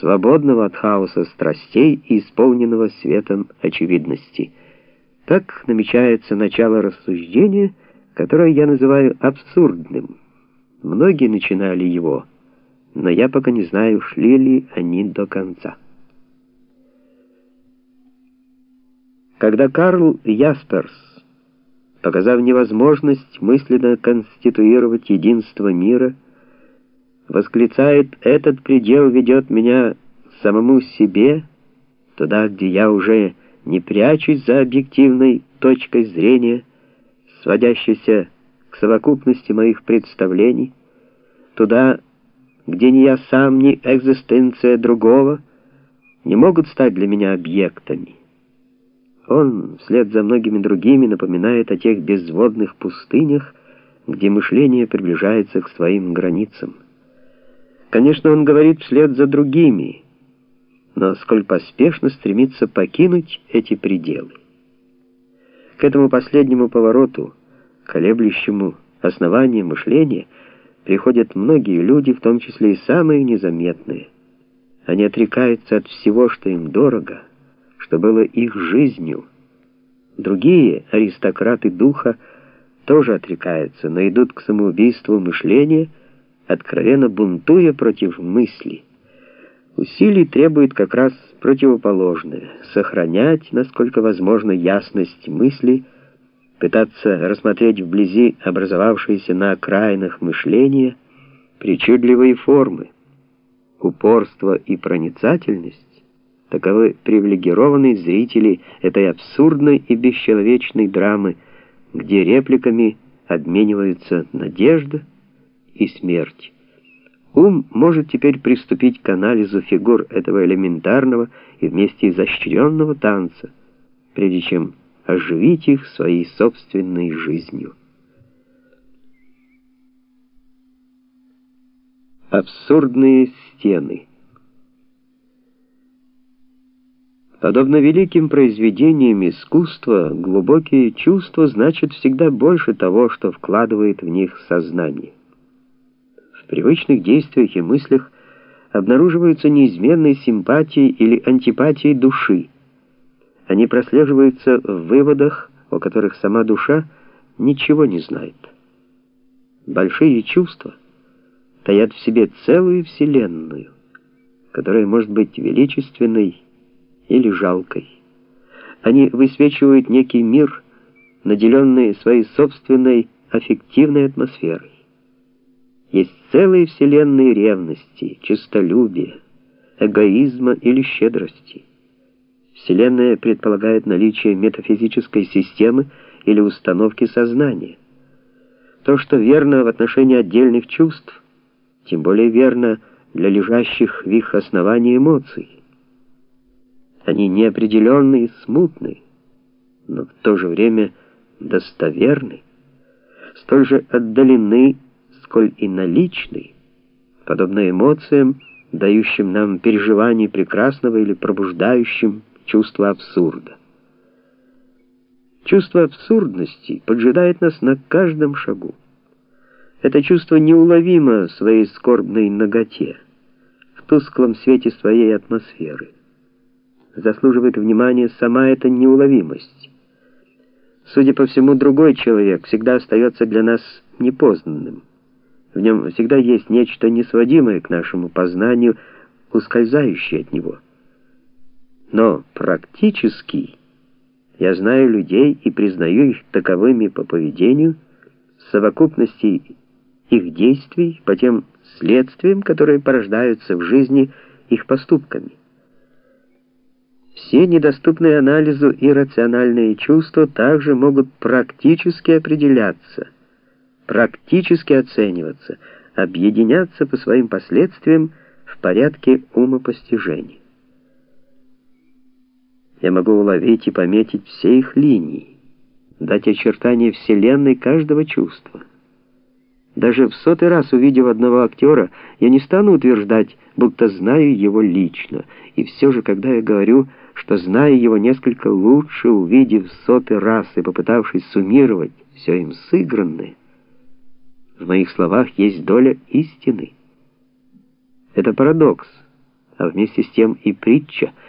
свободного от хаоса страстей и исполненного светом очевидности. Так намечается начало рассуждения, которое я называю абсурдным. Многие начинали его, но я пока не знаю, шли ли они до конца. Когда Карл Ясперс, показав невозможность мысленно конституировать единство мира, восклицает «Этот предел ведет меня самому себе, туда, где я уже не прячусь за объективной точкой зрения, сводящейся к совокупности моих представлений, туда, где ни я сам, ни экзистенция другого не могут стать для меня объектами». Он, вслед за многими другими, напоминает о тех безводных пустынях, где мышление приближается к своим границам. Конечно, он говорит вслед за другими, но сколь поспешно стремится покинуть эти пределы. К этому последнему повороту, колеблющему основание мышления, приходят многие люди, в том числе и самые незаметные. Они отрекаются от всего, что им дорого, что было их жизнью. Другие аристократы духа тоже отрекаются, но идут к самоубийству мышления, откровенно бунтуя против мысли. Усилий требует как раз противоположное — сохранять, насколько возможно, ясность мысли, пытаться рассмотреть вблизи образовавшиеся на окраинах мышления причудливые формы. Упорство и проницательность Таковы привилегированные зрители этой абсурдной и бесчеловечной драмы, где репликами обмениваются надежда и смерть. Ум может теперь приступить к анализу фигур этого элементарного и вместе изощренного танца, прежде чем оживить их своей собственной жизнью. Абсурдные стены Подобно великим произведениям искусства, глубокие чувства значат всегда больше того, что вкладывает в них сознание. В привычных действиях и мыслях обнаруживаются неизменные симпатии или антипатии души. Они прослеживаются в выводах, о которых сама душа ничего не знает. Большие чувства таят в себе целую вселенную, которая может быть величественной, или жалкой. Они высвечивают некий мир, наделенный своей собственной аффективной атмосферой. Есть целые вселенные ревности, честолюбия, эгоизма или щедрости. Вселенная предполагает наличие метафизической системы или установки сознания. То, что верно в отношении отдельных чувств, тем более верно для лежащих в их основании эмоций. Они неопределенны и смутны, но в то же время достоверны, столь же отдалены, сколь и наличны, подобно эмоциям, дающим нам переживание прекрасного или пробуждающим чувство абсурда. Чувство абсурдности поджидает нас на каждом шагу. Это чувство неуловимо в своей скорбной наготе, в тусклом свете своей атмосферы заслуживает внимания сама эта неуловимость. Судя по всему, другой человек всегда остается для нас непознанным. В нем всегда есть нечто несводимое к нашему познанию, ускользающее от него. Но практически я знаю людей и признаю их таковыми по поведению, совокупности их действий, по тем следствиям, которые порождаются в жизни их поступками. Все недоступные анализу иррациональные чувства также могут практически определяться, практически оцениваться, объединяться по своим последствиям в порядке умопостижения. Я могу уловить и пометить все их линии, дать очертания Вселенной каждого чувства. Даже в сотый раз увидев одного актера, я не стану утверждать, будто знаю его лично, и все же, когда я говорю что, зная его несколько лучше, увидев сотый раз и попытавшись суммировать все им сыгранное, в моих словах есть доля истины. Это парадокс, а вместе с тем и притча —